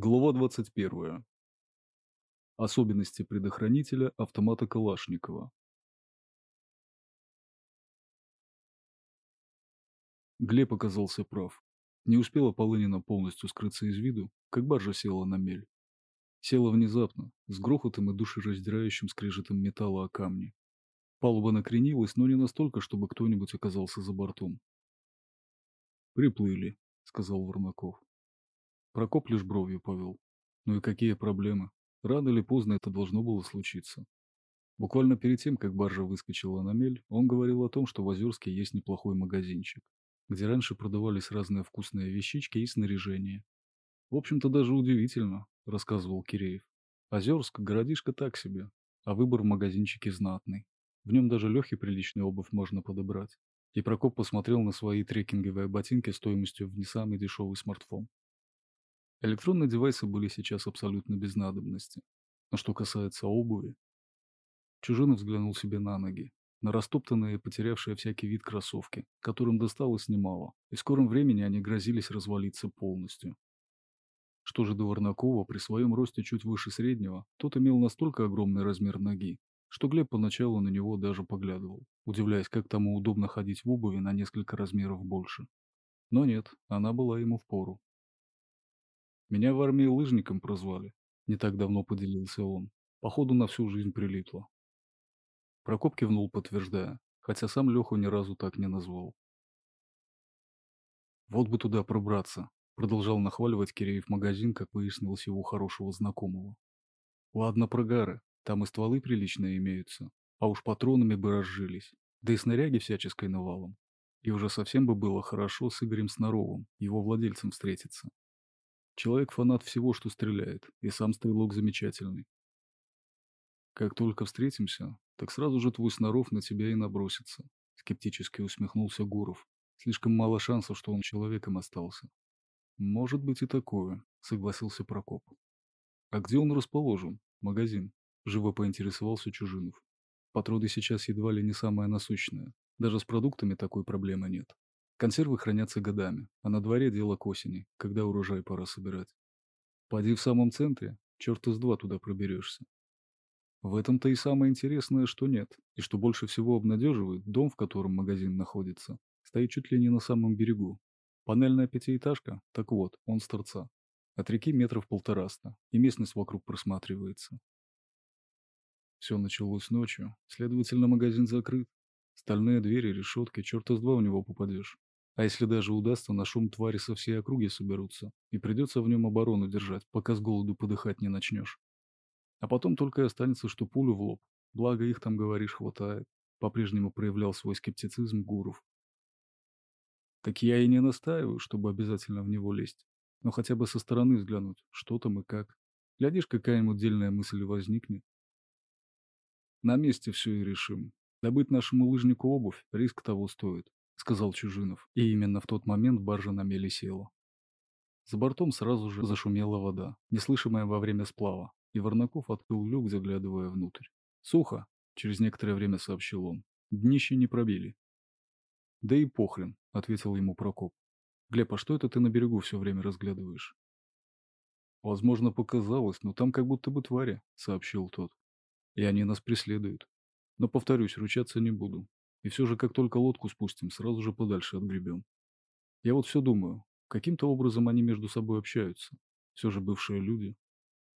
Глава 21. Особенности предохранителя автомата Калашникова. Глеб оказался прав. Не успела Полынина полностью скрыться из виду, как баржа села на мель. Села внезапно, с грохотом и душераздирающим скрежетом металла о камни. Палуба накренилась, но не настолько, чтобы кто-нибудь оказался за бортом. «Приплыли», — сказал Варнаков. Прокоп лишь бровью повел. Ну и какие проблемы? Рано или поздно это должно было случиться. Буквально перед тем, как баржа выскочила на мель, он говорил о том, что в Озерске есть неплохой магазинчик, где раньше продавались разные вкусные вещички и снаряжение. В общем-то, даже удивительно, рассказывал Киреев. Озерск – городишко так себе, а выбор в магазинчике знатный. В нем даже Лехе приличную обувь можно подобрать. И Прокоп посмотрел на свои трекинговые ботинки стоимостью в не самый дешевый смартфон. Электронные девайсы были сейчас абсолютно без надобности. Но что касается обуви... Чужинов взглянул себе на ноги, на растоптанные и потерявшие всякий вид кроссовки, которым досталось немало, и в скором времени они грозились развалиться полностью. Что же до Варнакова, при своем росте чуть выше среднего, тот имел настолько огромный размер ноги, что Глеб поначалу на него даже поглядывал, удивляясь, как тому удобно ходить в обуви на несколько размеров больше. Но нет, она была ему впору. Меня в армии лыжником прозвали. Не так давно поделился он. Походу на всю жизнь прилипло. Прокоп кивнул, подтверждая, хотя сам Леху ни разу так не назвал. Вот бы туда пробраться, продолжал нахваливать Киреев магазин, как выяснилось его хорошего знакомого. Ладно, прогары, там и стволы приличные имеются, а уж патронами бы разжились, да и снаряги всяческой навалом. И уже совсем бы было хорошо с Игорем Сноровым, его владельцем встретиться. Человек фанат всего, что стреляет, и сам стрелок замечательный. Как только встретимся, так сразу же твой Сноров на тебя и набросится. Скептически усмехнулся Гуров. Слишком мало шансов, что он человеком остался. Может быть и такое, согласился Прокоп. А где он расположен? Магазин. Живо поинтересовался Чужинов. Патроны сейчас едва ли не самое насущное. Даже с продуктами такой проблемы нет. Консервы хранятся годами, а на дворе дело к осени, когда урожай пора собирать. Поди в самом центре, черт из два туда проберешься. В этом-то и самое интересное, что нет, и что больше всего обнадеживает, дом, в котором магазин находится, стоит чуть ли не на самом берегу. Панельная пятиэтажка, так вот, он с торца. От реки метров полтораста, и местность вокруг просматривается. Все началось ночью, следовательно, магазин закрыт. Стальные двери, решетки, черт из два в него попадешь. А если даже удастся, на шум твари со всей округи соберутся, и придется в нем оборону держать, пока с голоду подыхать не начнешь. А потом только и останется, что пулю в лоб. Благо их там, говоришь, хватает. По-прежнему проявлял свой скептицизм Гуров. Так я и не настаиваю, чтобы обязательно в него лезть. Но хотя бы со стороны взглянуть, что там и как. Глядишь, какая-нибудь дельная мысль возникнет. На месте все и решим. Добыть нашему лыжнику обувь, риск того стоит. — сказал Чужинов, и именно в тот момент баржа на мели села. За бортом сразу же зашумела вода, неслышимая во время сплава, и Варнаков открыл люк, заглядывая внутрь. «Сухо», — через некоторое время сообщил он. «Днище не пробили». «Да и похрен», — ответил ему Прокоп. «Глеб, а что это ты на берегу все время разглядываешь?» «Возможно, показалось, но там как будто бы твари», — сообщил тот. «И они нас преследуют. Но, повторюсь, ручаться не буду. И все же, как только лодку спустим, сразу же подальше отгребем. Я вот все думаю, каким-то образом они между собой общаются. Все же бывшие люди.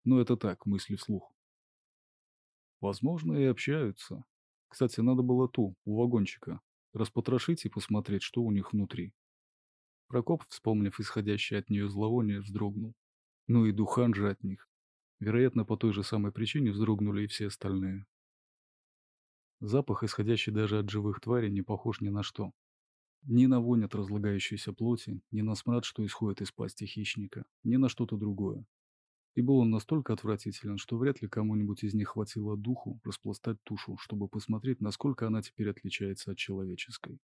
Но это так, мысли вслух. Возможно, и общаются. Кстати, надо было ту, у вагончика, распотрошить и посмотреть, что у них внутри. Прокоп, вспомнив исходящее от нее зловоние, вздрогнул. Ну и духан же от них. Вероятно, по той же самой причине вздрогнули и все остальные. Запах, исходящий даже от живых тварей, не похож ни на что. Ни на вонь от разлагающейся плоти, ни на смрад, что исходит из пасти хищника, ни на что-то другое. И был он настолько отвратителен, что вряд ли кому-нибудь из них хватило духу распластать тушу, чтобы посмотреть, насколько она теперь отличается от человеческой.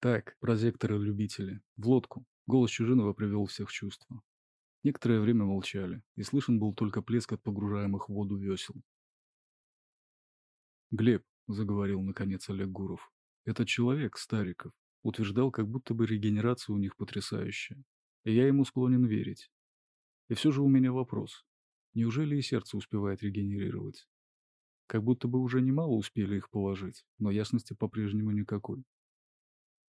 Так, прозекторы-любители, в лодку. Голос Чужинова привел всех в чувство. Некоторое время молчали, и слышен был только плеск от погружаемых в воду весел. «Глеб», — заговорил наконец Олег Гуров, — «этот человек, Стариков, утверждал, как будто бы регенерация у них потрясающая. И я ему склонен верить. И все же у меня вопрос. Неужели и сердце успевает регенерировать? Как будто бы уже немало успели их положить, но ясности по-прежнему никакой.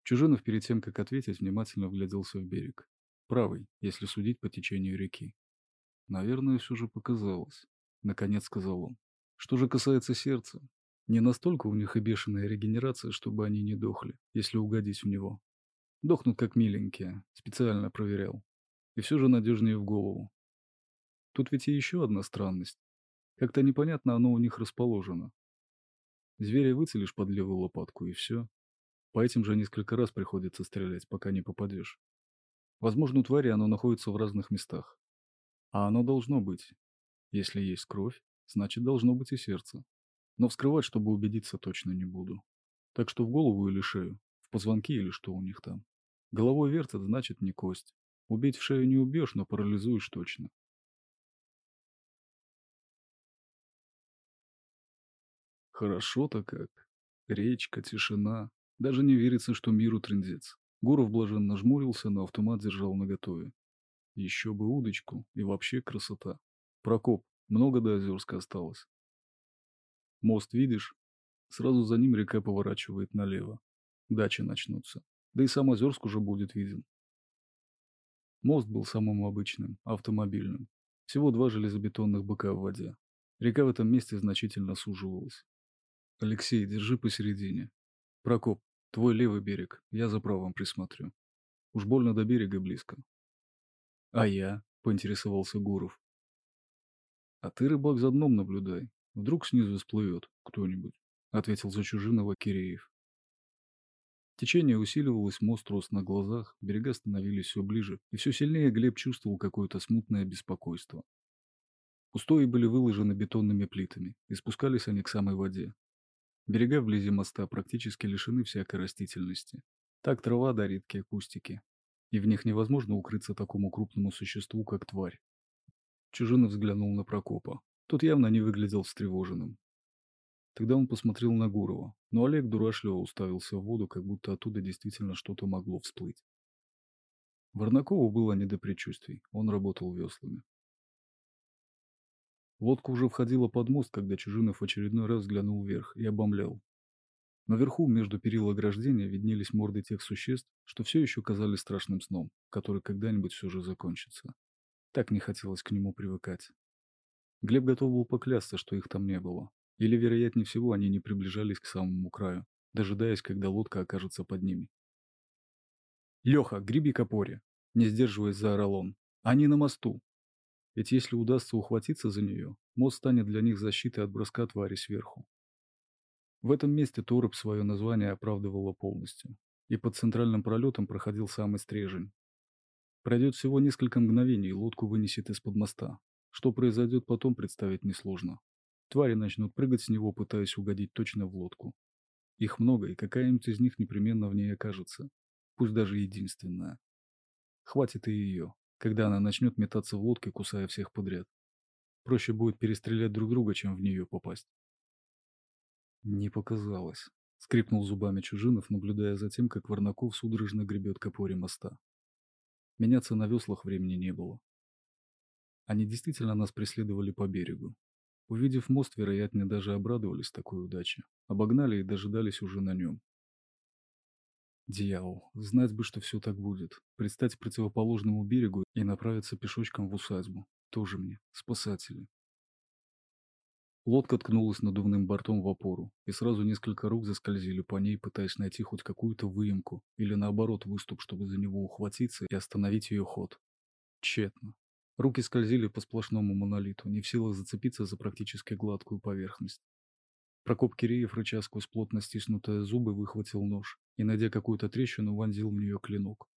Чужинов перед тем, как ответить, внимательно вгляделся в берег. Правый, если судить по течению реки. Наверное, все же показалось. Наконец сказал он. Что же касается сердца, не настолько у них и бешеная регенерация, чтобы они не дохли, если угодить в него. Дохнут как миленькие, специально проверял. И все же надежнее в голову. Тут ведь и еще одна странность. Как-то непонятно оно у них расположено. Зверя выцелишь под левую лопатку, и все. По этим же несколько раз приходится стрелять, пока не попадешь. Возможно, у твари оно находится в разных местах. А оно должно быть. Если есть кровь, значит должно быть и сердце. Но вскрывать, чтобы убедиться, точно не буду. Так что в голову или шею, в позвонки или что у них там. Головой вертят, значит не кость. Убить в шею не убьешь, но парализуешь точно. Хорошо-то как. Речка, тишина. Даже не верится, что миру трындец. Гуров блаженно жмурился, но автомат держал наготове. Еще бы удочку, и вообще красота. Прокоп, много до Озерска осталось. Мост видишь? Сразу за ним река поворачивает налево. Дачи начнутся. Да и сам Озерск уже будет виден. Мост был самым обычным, автомобильным. Всего два железобетонных быка в воде. Река в этом месте значительно суживалась. Алексей, держи посередине. Прокоп, твой левый берег, я за правым присмотрю. Уж больно до берега близко. А я? Поинтересовался Гуров. А ты, рыбак, за дном наблюдай. Вдруг снизу всплывет кто-нибудь, ответил за чужиного Киреев. Течение усиливалось, мост рос на глазах, берега становились все ближе, и все сильнее Глеб чувствовал какое-то смутное беспокойство. Устои были выложены бетонными плитами, и спускались они к самой воде, Берега вблизи моста практически лишены всякой растительности. Так трава да редкие кустики. И в них невозможно укрыться такому крупному существу, как тварь. Чужинов взглянул на Прокопа. Тот явно не выглядел встревоженным. Тогда он посмотрел на Гурова, но Олег дурашливо уставился в воду, как будто оттуда действительно что-то могло всплыть. Варнакову было не до предчувствий, он работал веслами. Лодка уже входила под мост, когда Чужинов очередной раз взглянул вверх и обомлял. Наверху, между перил ограждения, виднелись морды тех существ, что все еще казались страшным сном, который когда-нибудь все же закончится. Так не хотелось к нему привыкать. Глеб готов был поклясться, что их там не было. Или, вероятнее всего, они не приближались к самому краю, дожидаясь, когда лодка окажется под ними. «Леха, греби к опоре!» Не сдерживаясь, заорал он. «Они на мосту! Ведь если удастся ухватиться за нее, мост станет для них защитой от броска твари сверху. В этом месте Торопь свое название оправдывала полностью, и под центральным пролетом проходил самый стрежень. Пройдет всего несколько мгновений, и лодку вынесет из-под моста. Что произойдет потом, представить несложно. Твари начнут прыгать с него, пытаясь угодить точно в лодку. Их много, и какая-нибудь из них непременно в ней окажется. Пусть даже единственная. Хватит и ее когда она начнет метаться в лодке, кусая всех подряд. Проще будет перестрелять друг друга, чем в нее попасть. Не показалось. Скрипнул зубами Чужинов, наблюдая за тем, как Варнаков судорожно гребет к моста. Меняться на веслах времени не было. Они действительно нас преследовали по берегу. Увидев мост, вероятнее, даже обрадовались такой удаче. Обогнали и дожидались уже на нем. Дьявол, знать бы, что все так будет. Предстать противоположному берегу и направиться пешочком в усадьбу. Тоже мне, спасатели. Лодка ткнулась надувным бортом в опору, и сразу несколько рук заскользили по ней, пытаясь найти хоть какую-то выемку или наоборот выступ, чтобы за него ухватиться и остановить ее ход. Тщетно. Руки скользили по сплошному монолиту, не в силах зацепиться за практически гладкую поверхность. Прокоп Киреев, рыча сквозь плотно стиснутые зубы, выхватил нож и, найдя какую-то трещину, вонзил в нее клинок.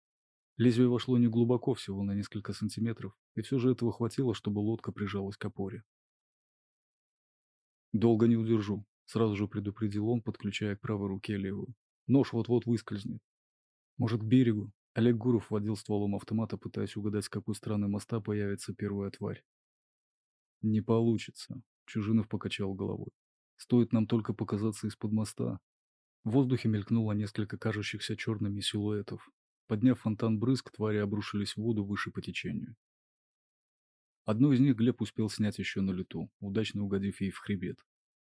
Лезвие вошло не глубоко, всего на несколько сантиметров, и все же этого хватило, чтобы лодка прижалась к опоре. «Долго не удержу», — сразу же предупредил он, подключая к правой руке левую. «Нож вот-вот выскользнет». «Может, к берегу?» Олег Гуров водил стволом автомата, пытаясь угадать, с какой стороны моста появится первая тварь. «Не получится», — Чужинов покачал головой. Стоит нам только показаться из-под моста. В воздухе мелькнуло несколько кажущихся черными силуэтов. Подняв фонтан брызг, твари обрушились в воду выше по течению. Одну из них Глеб успел снять еще на лету, удачно угодив ей в хребет.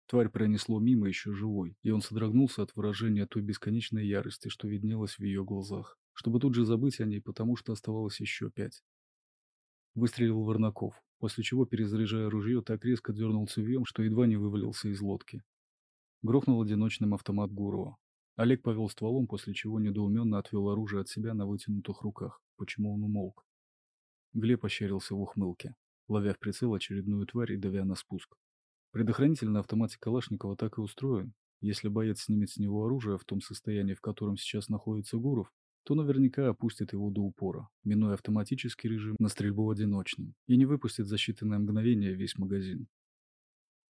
Тварь пронесло мимо еще живой, и он содрогнулся от выражения той бесконечной ярости, что виднелось в ее глазах, чтобы тут же забыть о ней, потому что оставалось еще пять. Выстрелил Варнаков, после чего, перезаряжая ружье, так резко дернул цевьем, что едва не вывалился из лодки. Грохнул одиночным автомат Гурова. Олег повел стволом, после чего недоуменно отвел оружие от себя на вытянутых руках. Почему он умолк? Глеб ощерился в ухмылке, ловя в прицел очередную тварь и давя на спуск. Предохранитель на автомате Калашникова так и устроен. Если боец снимет с него оружие в том состоянии, в котором сейчас находится Гуров, то наверняка опустит его до упора, минуя автоматический режим на стрельбу одиночным, и не выпустит за считанное мгновение весь магазин.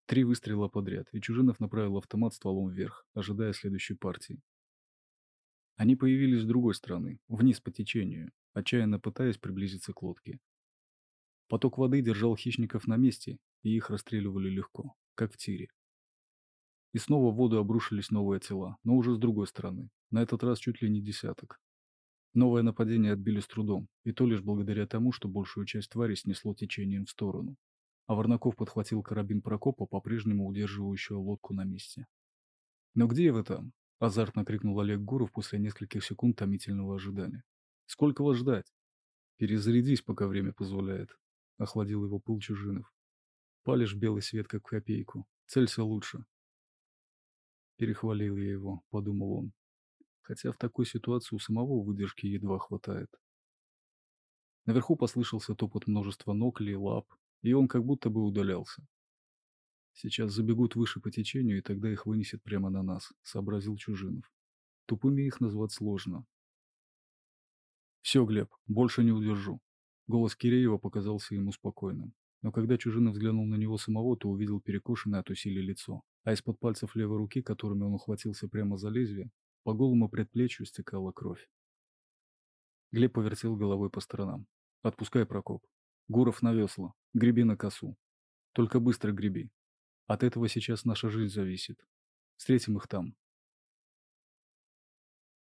Три выстрела подряд, и Чужинов направил автомат стволом вверх, ожидая следующей партии. Они появились с другой стороны, вниз по течению, отчаянно пытаясь приблизиться к лодке. Поток воды держал хищников на месте, и их расстреливали легко, как в тире. И снова в воду обрушились новые тела, но уже с другой стороны, на этот раз чуть ли не десяток. Новое нападение отбили с трудом, и то лишь благодаря тому, что большую часть твари снесло течением в сторону. А Варнаков подхватил карабин Прокопа, по-прежнему удерживающего лодку на месте. «Но где вы там?» – азартно крикнул Олег Гуров после нескольких секунд томительного ожидания. «Сколько вас ждать?» «Перезарядись, пока время позволяет», – охладил его пыл Чужинов. «Палишь белый свет, как копейку. Целься лучше». Перехвалил я его, подумал он хотя в такой ситуации у самого выдержки едва хватает. Наверху послышался топот множества ног или лап, и он как будто бы удалялся. Сейчас забегут выше по течению, и тогда их вынесет прямо на нас, сообразил Чужинов. Тупыми их назвать сложно. Все, Глеб, больше не удержу. Голос Киреева показался ему спокойным. Но когда Чужинов взглянул на него самого, то увидел перекошенное от усилий лицо, а из-под пальцев левой руки, которыми он ухватился прямо за лезвие, по голому предплечью стекала кровь. Глеб повертел головой по сторонам. «Отпускай, Прокоп. Гуров на весла. Греби на косу. Только быстро греби. От этого сейчас наша жизнь зависит. Встретим их там».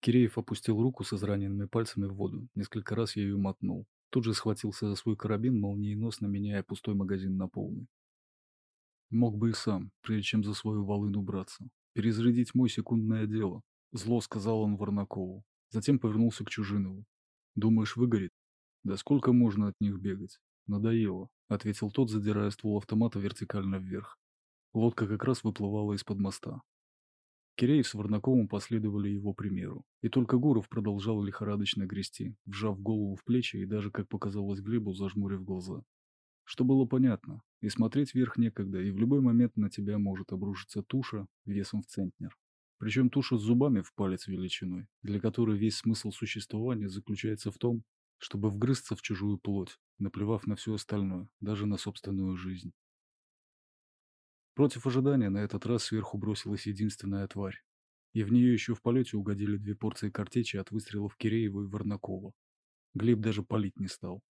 Киреев опустил руку с израненными пальцами в воду, несколько раз ею мотнул. Тут же схватился за свой карабин, молниеносно меняя пустой магазин на полный. Мог бы и сам, прежде чем за свою волыну браться. Перезарядить мой секундное дело. Зло сказал он Варнакову. Затем повернулся к Чужинову. «Думаешь, выгорит? Да сколько можно от них бегать? Надоело», — ответил тот, задирая ствол автомата вертикально вверх. Лодка как раз выплывала из-под моста. Киреев с Варнаковым последовали его примеру. И только Гуров продолжал лихорадочно грести, вжав голову в плечи и даже, как показалось Глебу, зажмурив глаза. Что было понятно, и смотреть вверх некогда, и в любой момент на тебя может обрушиться туша весом в центнер. Причем туша с зубами в палец величиной, для которой весь смысл существования заключается в том, чтобы вгрызться в чужую плоть, наплевав на все остальное, даже на собственную жизнь. Против ожидания на этот раз сверху бросилась единственная тварь. И в нее еще в полете угодили две порции картечи от выстрелов Киреева и Варнакова. Глеб даже палить не стал.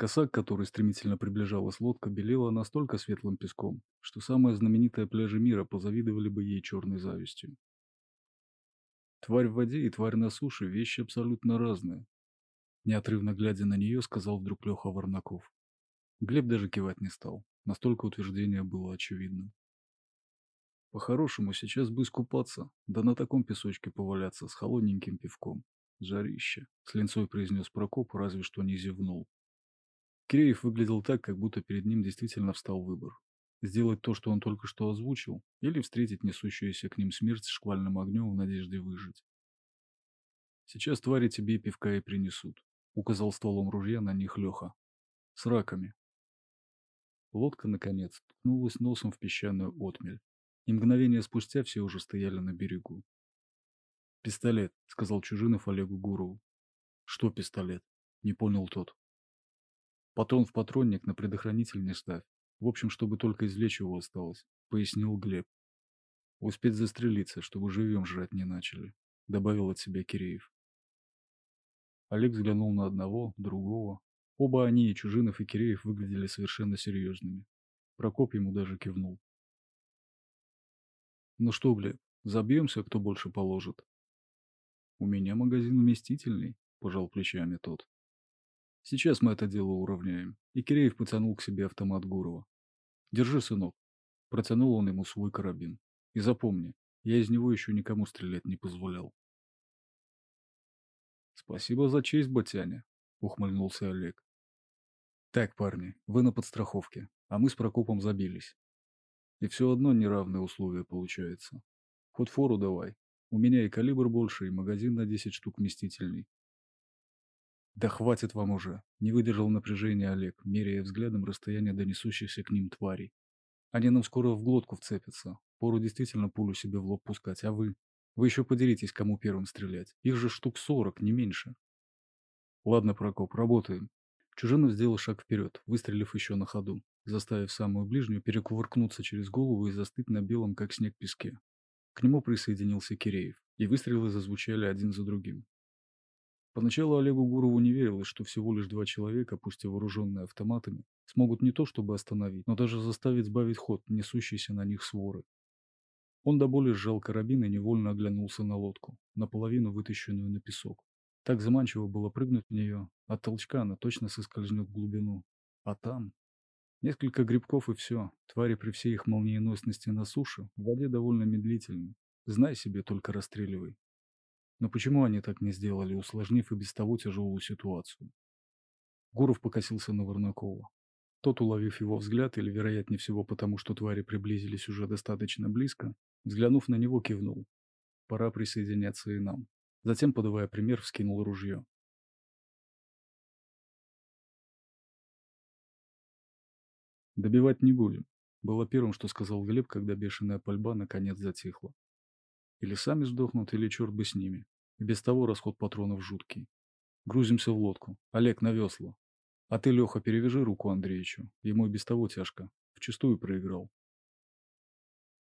Коса, к которой стремительно приближалась лодка, белела настолько светлым песком, что самые знаменитые пляжи мира позавидовали бы ей черной завистью. Тварь в воде и тварь на суше – вещи абсолютно разные. Неотрывно глядя на нее, сказал вдруг Леха Варнаков. Глеб даже кивать не стал, настолько утверждение было очевидным. По-хорошему, сейчас бы искупаться, да на таком песочке поваляться с холодненьким пивком. Жарище, с линцой произнес Прокоп, разве что не зевнул. Киреев выглядел так, как будто перед ним действительно встал выбор. Сделать то, что он только что озвучил, или встретить несущуюся к ним смерть шквальным огнем в надежде выжить. «Сейчас твари тебе пивка и принесут», — указал стволом ружья на них Леха. «С раками». Лодка, наконец, ткнулась носом в песчаную отмель, и мгновение спустя все уже стояли на берегу. «Пистолет», — сказал Чужинов Олегу Гурову. «Что пистолет?» — не понял тот. Патрон в патронник на предохранитель не ставь. В общем, чтобы только извлечь его осталось, пояснил Глеб. Успеть застрелиться, чтобы живьем жрать не начали, добавил от себя Киреев. Олег взглянул на одного, другого. Оба они, и Чужинов, и Киреев, выглядели совершенно серьезными. Прокоп ему даже кивнул. «Ну что, Глеб, забьемся, кто больше положит?» «У меня магазин вместительный», — пожал плечами тот. Сейчас мы это дело уравняем. И Киреев потянул к себе автомат Гурова. Держи, сынок. Протянул он ему свой карабин. И запомни, я из него еще никому стрелять не позволял. Спасибо за честь, батяня, ухмыльнулся Олег. Так, парни, вы на подстраховке, а мы с Прокопом забились. И все одно неравные условия получается. Хоть фору давай. У меня и калибр больше, и магазин на 10 штук вместительный. Да хватит вам уже, не выдержал напряжения Олег, меряя взглядом расстояние до несущихся к ним тварей. Они нам скоро в глотку вцепятся. Пору действительно пулю себе в лоб пускать, а вы? Вы еще поделитесь, кому первым стрелять. Их же штук сорок, не меньше. Ладно, Прокоп, работаем. Чужинов сделал шаг вперед, выстрелив еще на ходу, заставив самую ближнюю перекувыркнуться через голову и застыть на белом, как снег, песке. К нему присоединился Киреев, и выстрелы зазвучали один за другим. Поначалу Олегу Гурову не верилось, что всего лишь два человека, пусть и вооруженные автоматами, смогут не то чтобы остановить, но даже заставить сбавить ход несущиеся на них своры. Он до боли сжал карабин и невольно оглянулся на лодку, наполовину вытащенную на песок. Так заманчиво было прыгнуть в нее, от толчка она точно соскользнет в глубину. А там... Несколько грибков и все. Твари при всей их молниеносности на суше в воде довольно медлительны. Знай себе, только расстреливай. Но почему они так не сделали, усложнив и без того тяжелую ситуацию? Гуров покосился на Варнакова. Тот, уловив его взгляд, или, вероятнее всего, потому что твари приблизились уже достаточно близко, взглянув на него, кивнул. Пора присоединяться и нам. Затем, подавая пример, вскинул ружье. «Добивать не будем», — было первым, что сказал Глеб, когда бешеная пальба наконец затихла. Или сами сдохнут, или черт бы с ними. И без того расход патронов жуткий. Грузимся в лодку. Олег на весла. А ты, Леха, перевяжи руку Андреевичу. Ему и без того тяжко. Вчистую проиграл.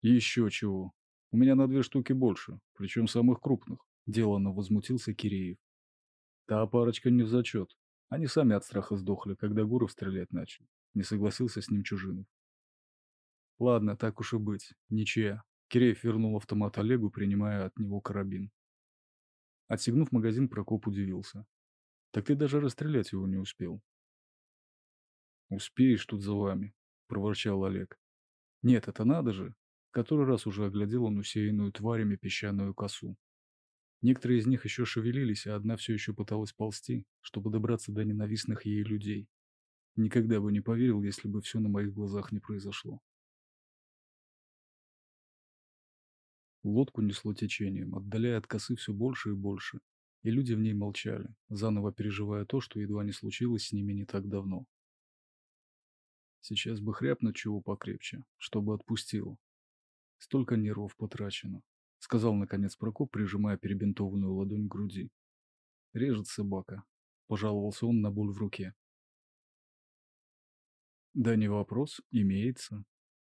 Еще чего. У меня на две штуки больше, причем самых крупных. Деланно возмутился Киреев. Та парочка не в зачет. Они сами от страха сдохли, когда Гуров стрелять начал. Не согласился с ним Чужинов. Ладно, так уж и быть. Ничья. Киреев вернул автомат Олегу, принимая от него карабин. Отсигнув магазин, Прокоп удивился. «Так ты даже расстрелять его не успел». «Успеешь тут за вами», — проворчал Олег. «Нет, это надо же!» Который раз уже оглядел он усеянную тварями песчаную косу. Некоторые из них еще шевелились, а одна все еще пыталась ползти, чтобы добраться до ненавистных ей людей. Никогда бы не поверил, если бы все на моих глазах не произошло. Лодку несло течением, отдаляя от косы все больше и больше, и люди в ней молчали, заново переживая то, что едва не случилось с ними не так давно. Сейчас бы хряпнуть чего покрепче, чтобы отпустило. Столько нервов потрачено, сказал наконец Прокоп, прижимая перебинтованную ладонь к груди. Режет собака, пожаловался он на боль в руке. Да не вопрос, имеется.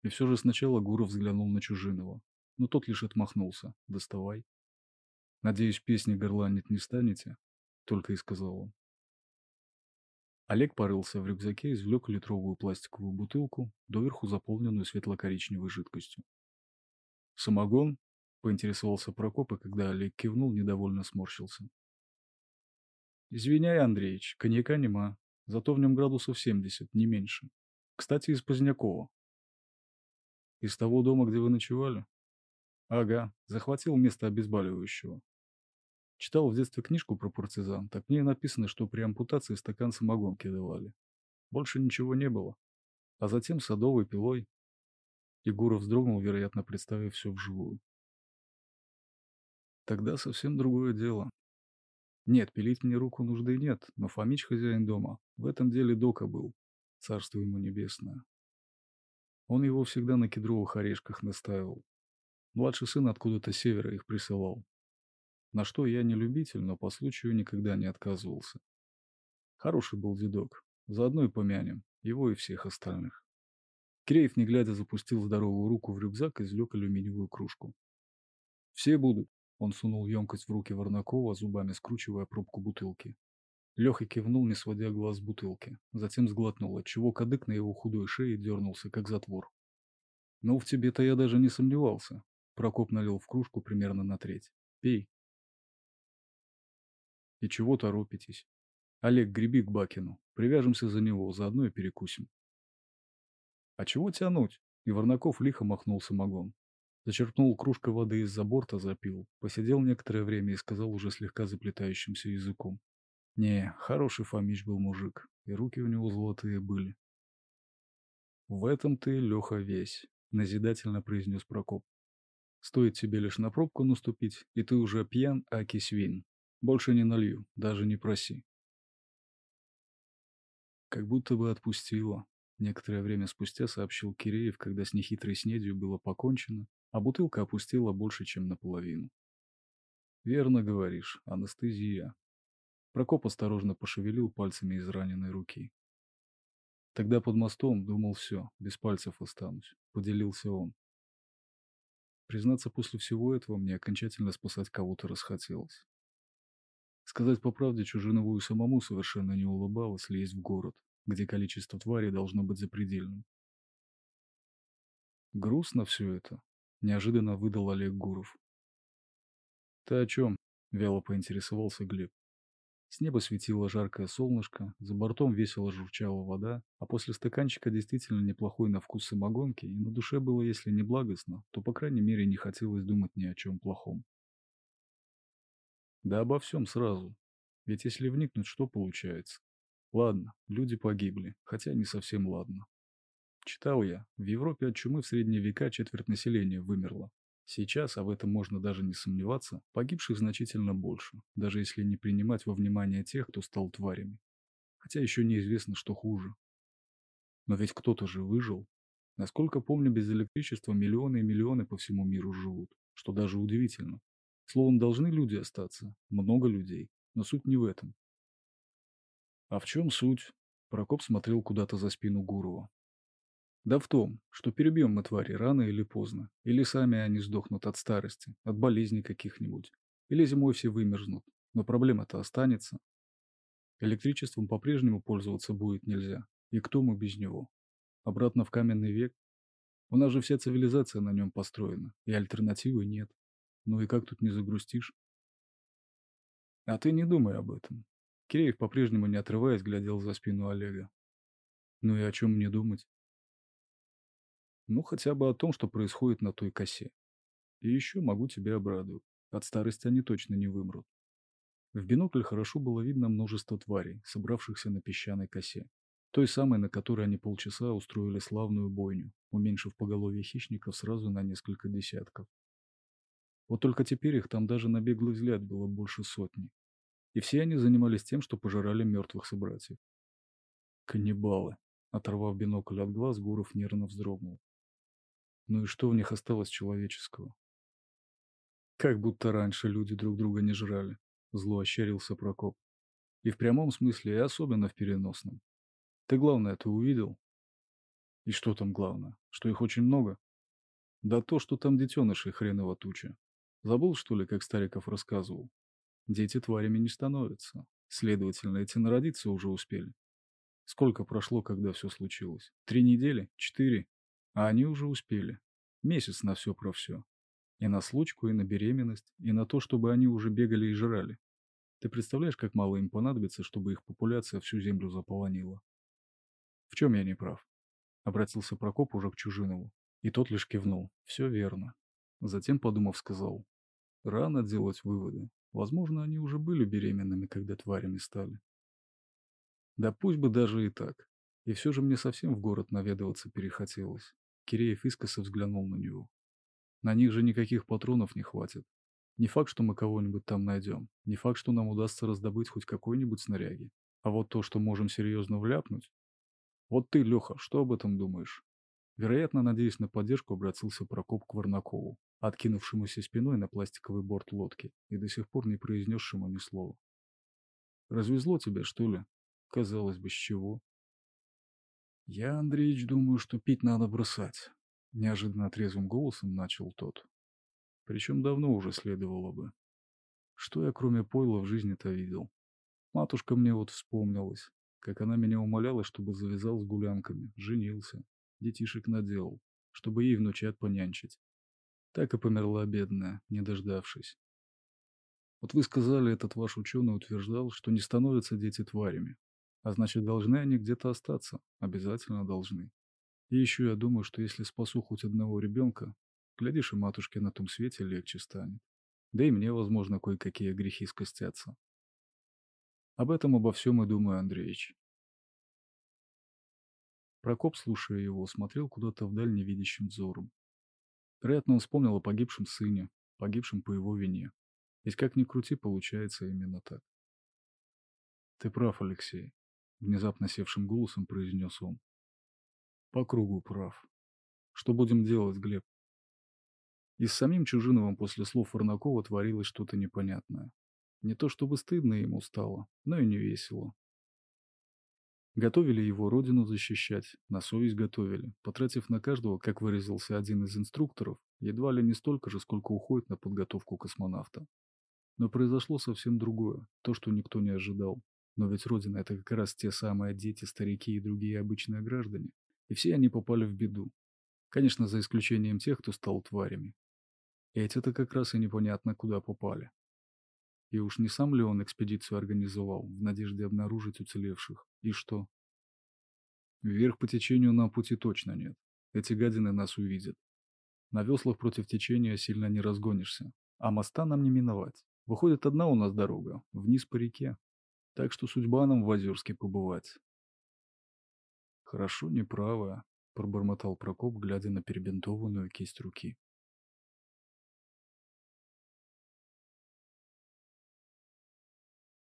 И все же сначала Гуров взглянул на Чужинова, но тот лишь отмахнулся. «Доставай». «Надеюсь, песни горланить не станете?» — только и сказал он. Олег порылся в рюкзаке извлек литровую пластиковую бутылку, доверху заполненную светло-коричневой жидкостью. «Самогон?» — поинтересовался Прокоп, и когда Олег кивнул, недовольно сморщился. «Извиняй, Андреич, коньяка нема, зато в нем градусов 70, не меньше. Кстати, из Позднякова». «Из того дома, где вы ночевали?» Ага, захватил место обезболивающего. Читал в детстве книжку про партизан, так в ней написано, что при ампутации стакан самогонки давали. Больше ничего не было. А затем садовой пилой. Егоров вздрогнул, вероятно, представив все вживую. Тогда совсем другое дело. Нет, пилить мне руку нужды нет, но Фомич хозяин дома. В этом деле Дока был. Царство ему небесное. Он его всегда на кедровых орешках настаивал. Младший сын откуда-то севера их присылал. На что я не любитель, но по случаю никогда не отказывался. Хороший был дедок. Заодно и помянем. Его и всех остальных. Киреев, не глядя, запустил здоровую руку в рюкзак и извлек алюминиевую кружку. «Все будут», — он сунул емкость в руки Варнакова, зубами скручивая пробку бутылки. Леха кивнул, не сводя глаз с бутылки. Затем сглотнул, отчего кадык на его худой шее дернулся, как затвор. «Ну, в тебе-то я даже не сомневался. Прокоп налил в кружку примерно на треть. Пей. И чего торопитесь? Олег, греби к Бакину. Привяжемся за него, заодно и перекусим. А чего тянуть? И Варнаков лихо махнул самогон. Зачерпнул кружкой воды из-за борта, запил. Посидел некоторое время и сказал уже слегка заплетающимся языком. Не, хороший Фомич был мужик, и руки у него золотые были. В этом ты, Леха, весь, назидательно произнес Прокоп. Стоит тебе лишь на пробку наступить, и ты уже пьян, аки свин. Больше не налью, даже не проси. Как будто бы отпустила. Некоторое время спустя сообщил Киреев, когда с нехитрой снедью было покончено, а бутылка опустила больше, чем наполовину. «Верно говоришь, анестезия». Прокоп осторожно пошевелил пальцами израненной руки. Тогда под мостом думал все, без пальцев останусь, поделился он. Признаться, после всего этого мне окончательно спасать кого-то расхотелось. Сказать по правде, Чужинову самому совершенно не улыбалось лезть в город, где количество тварей должно быть запредельным. Грустно все это, неожиданно выдал Олег Гуров. Ты о чем? Вяло поинтересовался Глеб. С неба светило жаркое солнышко, за бортом весело журчала вода, а после стаканчика действительно неплохой на вкус самогонки, и на душе было, если не благостно, то, по крайней мере, не хотелось думать ни о чем плохом. Да обо всем сразу. Ведь если вникнуть, что получается? Ладно, люди погибли, хотя не совсем ладно. Читал я, в Европе от чумы в средние века четверть населения вымерла. Сейчас, а в этом можно даже не сомневаться, погибших значительно больше, даже если не принимать во внимание тех, кто стал тварями. Хотя еще неизвестно, что хуже. Но ведь кто-то же выжил. Насколько помню, без электричества миллионы и миллионы по всему миру живут, что даже удивительно. Словом, должны люди остаться, много людей, но суть не в этом. А в чем суть? Прокоп смотрел куда-то за спину Гурова. Да в том, что перебьем мы твари рано или поздно, или сами они сдохнут от старости, от болезней каких-нибудь, или зимой все вымерзнут, но проблема-то останется. Электричеством по-прежнему пользоваться будет нельзя, и кто мы без него? Обратно в каменный век? У нас же вся цивилизация на нем построена, и альтернативы нет. Ну и как тут не загрустишь? А ты не думай об этом. Киреев по-прежнему не отрываясь глядел за спину Олега. Ну и о чем мне думать? Ну, хотя бы о том, что происходит на той косе. И еще могу тебя обрадовать. От старости они точно не вымрут. В бинокль хорошо было видно множество тварей, собравшихся на песчаной косе. Той самой, на которой они полчаса устроили славную бойню, уменьшив поголовье хищников сразу на несколько десятков. Вот только теперь их там даже на беглый взгляд было больше сотни. И все они занимались тем, что пожирали мертвых собратьев. Каннибалы. Оторвав бинокль от глаз, Гуров нервно вздрогнул. Ну и что в них осталось человеческого? Как будто раньше люди друг друга не жрали, зло ощерился Прокоп. И в прямом смысле, и особенно в переносном. Ты главное это увидел? И что там главное? Что их очень много? Да то, что там детенышей хреново туча. Забыл, что ли, как Стариков рассказывал? Дети тварями не становятся. Следовательно, эти народиться уже успели. Сколько прошло, когда все случилось? Три недели? Четыре? А они уже успели. Месяц на все про все. И на случку, и на беременность, и на то, чтобы они уже бегали и жрали. Ты представляешь, как мало им понадобится, чтобы их популяция всю землю заполонила? В чем я не прав? Обратился Прокоп уже к Чужинову. И тот лишь кивнул. Все верно. Затем, подумав, сказал. Рано делать выводы. Возможно, они уже были беременными, когда тварями стали. Да пусть бы даже и так. И все же мне совсем в город наведываться перехотелось. Киреев искоса взглянул на него. На них же никаких патронов не хватит. Не факт, что мы кого-нибудь там найдем. Не факт, что нам удастся раздобыть хоть какой-нибудь снаряги. А вот то, что можем серьезно вляпнуть... Вот ты, Леха, что об этом думаешь? Вероятно, надеясь на поддержку, обратился Прокоп к Варнакову, откинувшемуся спиной на пластиковый борт лодки и до сих пор не произнесшему ни слова. «Развезло тебя, что ли? Казалось бы, с чего?» «Я, Андреич, думаю, что пить надо бросать», — неожиданно трезвым голосом начал тот. Причем давно уже следовало бы. Что я кроме пойла в жизни-то видел? Матушка мне вот вспомнилась, как она меня умоляла, чтобы завязал с гулянками, женился, детишек наделал, чтобы ей внучат понянчить. Так и померла бедная, не дождавшись. Вот вы сказали, этот ваш ученый утверждал, что не становятся дети тварями. А значит, должны они где-то остаться. Обязательно должны. И еще я думаю, что если спасу хоть одного ребенка, глядишь, и матушке на том свете легче станет. Да и мне, возможно, кое-какие грехи скостятся. Об этом обо всем и думаю, Андреич. Прокоп, слушая его, смотрел куда-то вдаль невидящим взором. Вероятно, он вспомнил о погибшем сыне, погибшем по его вине. Ведь как ни крути, получается именно так. «Ты прав, Алексей», — внезапно севшим голосом произнес он. «По кругу прав. Что будем делать, Глеб?» И с самим Чужиновым после слов Варнакова творилось что-то непонятное. Не то чтобы стыдно ему стало, но и не весело. Готовили его родину защищать, на совесть готовили, потратив на каждого, как выразился один из инструкторов, едва ли не столько же, сколько уходит на подготовку космонавта. Но произошло совсем другое, то, что никто не ожидал. Но ведь Родина – это как раз те самые дети, старики и другие обычные граждане. И все они попали в беду. Конечно, за исключением тех, кто стал тварями. Эти-то как раз и непонятно куда попали. И уж не сам ли он экспедицию организовал, в надежде обнаружить уцелевших? И что? Вверх по течению нам пути точно нет. Эти гадины нас увидят. На веслах против течения сильно не разгонишься. А моста нам не миновать. Выходит, одна у нас дорога, вниз по реке. Так что судьба нам в Озерске побывать. Хорошо, неправая, пробормотал Прокоп, глядя на перебинтованную кисть руки.